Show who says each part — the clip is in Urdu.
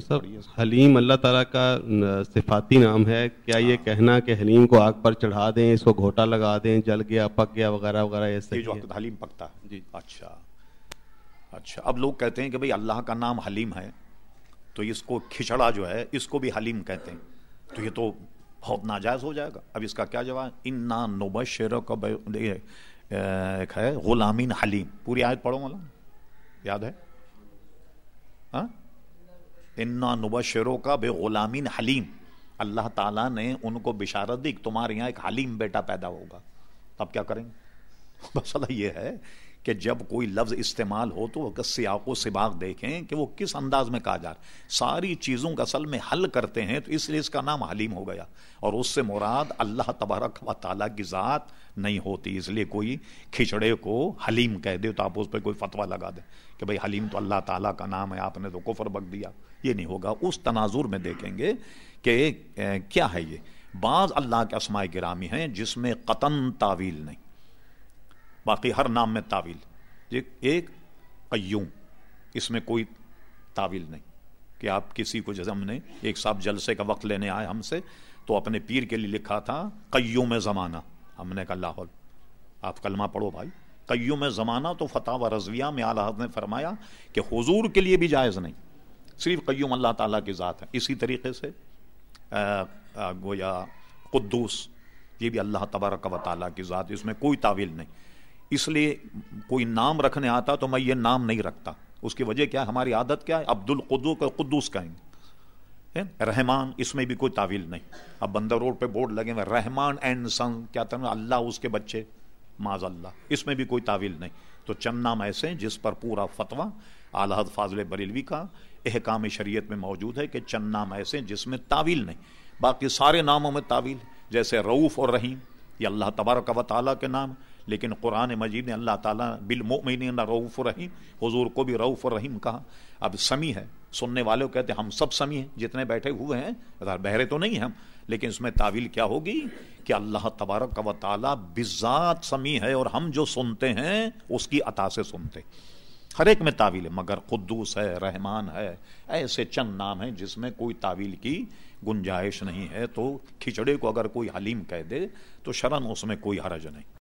Speaker 1: صاحب حلیم اللہ تعالیٰ کا صفاتی نام ہے۔ کیا یہ کہنا کہ حلیم کو آگ پر چڑھا دیں اس کو گھوٹا لگا دیں جل گیا پک گیا وغیرہ وغیرہ صحیح
Speaker 2: جو حلیم پکتا ہے۔
Speaker 1: جی۔
Speaker 2: اچھا۔ اچھا۔ اب لوگ کہتے ہیں کہ بھئی اللہ کا نام حلیم ہے تو اس کو کھچڑا جو ہے اس کو بھی حلیم کہتے ہیں۔ تو یہ تو بہت ناجائز ہو جائے گا۔ اب اس کا کیا جواب؟ انا نبشر کا ایک ہے غلامین حلیم۔ پوری آیت پڑھو مولا یاد ہے؟ ہاں؟ انا نبشروں کا بے غلامین حلیم۔ اللہ تعالیٰ نے ان کو بشارت دی کہ تمہارے یہاں ایک حلیم بیٹا پیدا ہوگا۔ اب کیا کریں؟ گے مسئلہ یہ ہے کہ جب کوئی لفظ استعمال ہو تو وہ سیاق و سباق دیکھیں کہ وہ کس انداز میں کہا جا رہا ساری چیزوں کا اصل میں حل کرتے ہیں تو اس لیے اس کا نام حلیم ہو گیا۔ اور اس سے مراد اللہ تبارک و تعالیٰ کی ذات نہیں ہوتی، اس لیے کوئی کھچڑے کو حلیم کہہ دے تو آپ اس پہ کوئی فتویٰ لگا دیں کہ بھئی حلیم تو اللہ تعالیٰ کا نام ہے، آپ نے تو کفر بک دیا۔ یہ نہیں ہوگا۔ اس تناظر میں دیکھیں گے کہ کیا ہے یہ؟ بعض اللہ کے اسماء گرامی ہیں جس میں قطن تعویل نہیں۔ باقی ہر نام میں تعویل۔ ایک قیوم، اس میں کوئی تعویل نہیں کہ آپ کسی کو جیسے ہم نے، ایک صاحب جلسے کا وقت لینے آئے ہم سے تو اپنے پیر کے لیے لکھا تھا، قیوم زمانہ۔ ہم نے کہا، لاہور، آپ کلمہ پڑھو بھائی۔ قیوم زمانہ تو فتح و رضویہ میں اعلیٰ حضرت نے فرمایا کہ حضور کے لیے بھی جائز نہیں۔ صرف قیوم اللہ تعالیٰ کی ذات ہے۔ اسی طریقے سے گویا قدوس، یہ بھی اللہ تبارک و تعالیٰ کی ذات، اس میں کوئی تعویل نہیں۔ اس لیے کوئی نام رکھنے آتا تو میں یہ نام نہیں رکھتا۔ اس کی وجہ کیا ہے؟ ہماری عادت کیا ہے؟ عبد القدو کا قدوس کہیں۔ گے رحمان، اس میں بھی کوئی تعویل نہیں۔ اب بندر روڈ پہ بورڈ لگے ہوئے رحمان اینڈ سن، کیا تھا اللہ اس کے بچے۔ معذ اللہ اس میں بھی کوئی تعویل نہیں۔ تو چند نام ایسے ہیں جس پر پورا فتویٰ اعلیٰ فاضل بریلوی کا احکام شریعت میں موجود ہے کہ چند نام ایسے ہیں جس میں تعویل نہیں۔ باقی سارے ناموں میں تعویل، جیسے رعوف اور رحیم، یہ اللہ تبارک و تعالیٰ کے نام لیکن قرآن مجید نے اللہ تعالیٰ بالمؤمنین رعوف الرحیم حضور کو بھی رعوف الرحیم کہا۔ اب سمی ہے۔ سننے والے کہتے ہیں، ہم سب سمی ہیں، جتنے بیٹھے ہوئے ہیں بہرے تو نہیں ہیں ہم۔ لیکن اس میں تعویل کیا ہوگی؟ کہ اللہ تبارک و تعالیٰ بذات سمی ہے اور ہم جو سنتے ہیں، اس کی عطا سے سنتے۔ ہر ایک میں تعویل ہے، مگر قدوس ہے، رحمان ہے، ایسے چند نام ہیں جس میں کوئی تعویل کی گنجائش نہیں ہے۔ تو کھچڑے کو اگر کوئی حلیم کہہ دے، تو شرن اس میں کوئی حرج نہیں۔